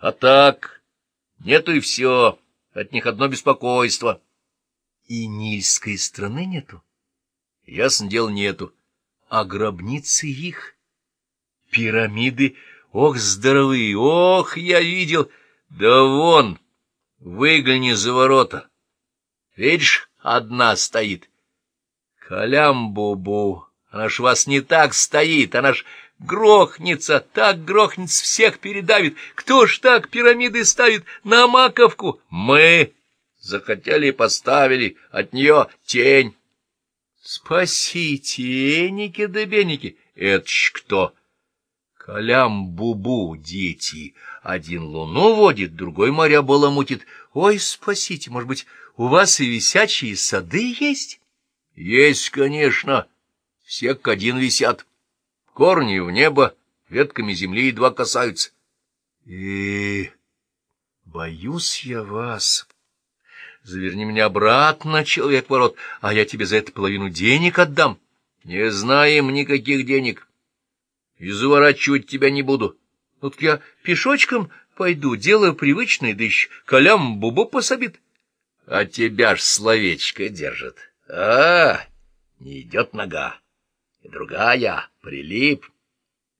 А так, нету и все, от них одно беспокойство. И Нильской страны нету? Ясно дело, нету. А гробницы их? Пирамиды? Ох, здоровые, ох, я видел. Да вон, выгляни за ворота. Видишь, одна стоит. Калям-бу-бу, она ж вас не так стоит, она ж грохнется, так грохнется, всех передавит. Кто ж так пирамиды ставит на маковку? Мы захотели и поставили, от нее тень. Спасите, эники да беники, это ж кто? Калям-бубу, дети, один луну водит, другой моря баламутит. Ой, спасите, может быть, у вас и висячие сады есть? Есть, конечно, все как один висят. Корни в небо, ветками земли едва касаются. И боюсь я вас. Заверни меня обратно, человек-ворот, а я тебе за это половину денег отдам. Не знаем никаких денег. И заворачивать тебя не буду. Вот я пешочком пойду, делаю привычный, да еще колям бубу пособит. А тебя ж словечко держит. А, не идет нога. Другая, прилип.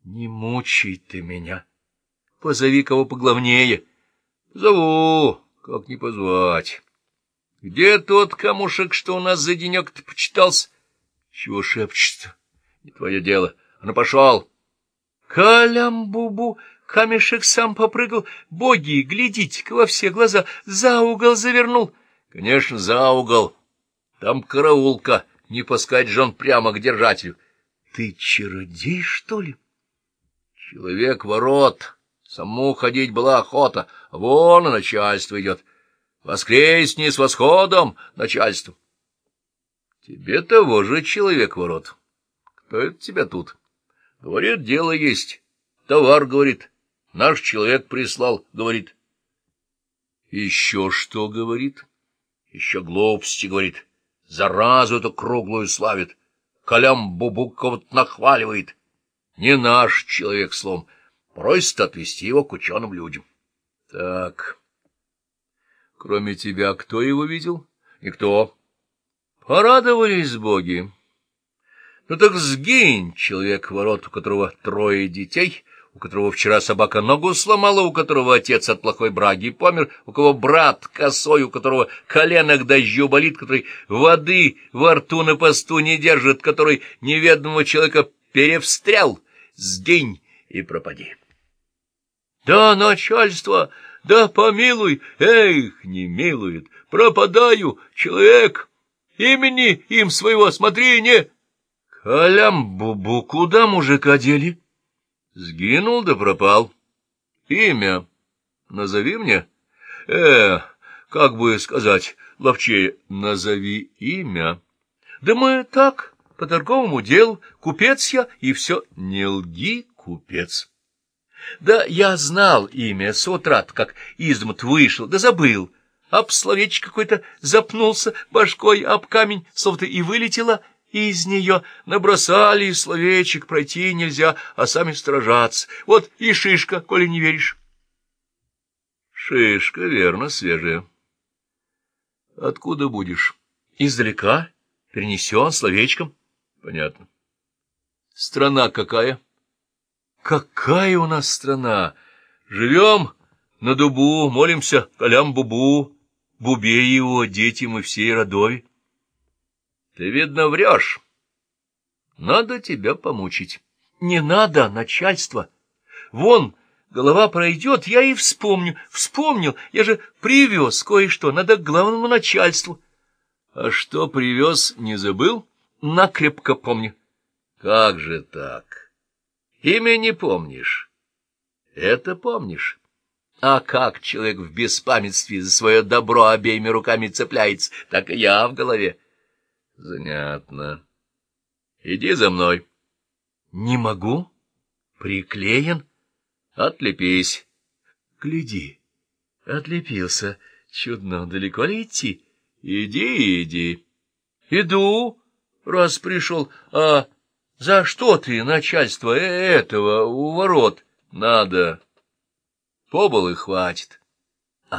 Не мучай ты меня. Позови кого поглавнее. Зову, как не позвать. Где тот камушек, что у нас за денек-то почитался? Чего шепчется? Не твое дело. А ну, пошел. Калям-бубу, камешек сам попрыгал. Боги, глядите-ка во все глаза, за угол завернул. Конечно, за угол. Там караулка, не пускать же он прямо к держателю. Ты чародей, что ли? Человек-ворот. Саму ходить была охота. Вон и начальство идет. Воскресни с восходом, начальство. Тебе того же человек-ворот. Кто это тебя тут? Говорит, дело есть. Товар, говорит. Наш человек прислал, говорит. Еще что говорит? Еще глупости, говорит. Заразу эту круглую славит. Колям Бубуков нахваливает. Не наш человек, слом. Просит отвезти его к ученым людям. Так. Кроме тебя, кто его видел? Никто. Порадовались боги. Ну так сгинь, человек ворот, у которого трое детей, у которого вчера собака ногу сломала, у которого отец от плохой браги помер, у кого брат косой, у которого колено к дождю болит, который воды во рту на посту не держит, который неведомого человека перевстрял, сгинь и пропади. Да, начальство, да помилуй, эх, не милует, пропадаю, человек, имени им своего, смотри, не... Калям-бубу, куда мужика дели? Сгинул да пропал. Имя назови мне. Э, как бы сказать, ловчее, назови имя. Да мы так, по торговому делу, купец я, и все. Не лги, купец. Да я знал имя с утра, как измут вышел, да забыл. Об словечко какой-то запнулся башкой об камень, словно и вылетело из нее. Набросали словечек, пройти нельзя, а сами сторожаться. Вот и шишка, коли не веришь. Шишка, верно, свежая. Откуда будешь? Издалека. Перенесен словечком. Понятно. Страна какая? Какая у нас страна? Живем на дубу, молимся колям-бубу, бубе его, дети мы всей родови. Ты, видно, врешь. Надо тебя помучить. Не надо, начальство. Вон, голова пройдет, я и вспомню. Вспомнил, я же привез кое-что, надо к главному начальству. А что привез, не забыл? Накрепко помню. Как же так? Имя не помнишь. Это помнишь. А как человек в беспамятстве за свое добро обеими руками цепляется, так и я в голове. Занятно. Иди за мной. Не могу. Приклеен. Отлепись. Гляди. Отлепился. Чудно. Далеко ли идти? Иди, иди. Иду, раз пришел. А за что ты, начальство, э, этого, у ворот? Надо. Побыл и хватит.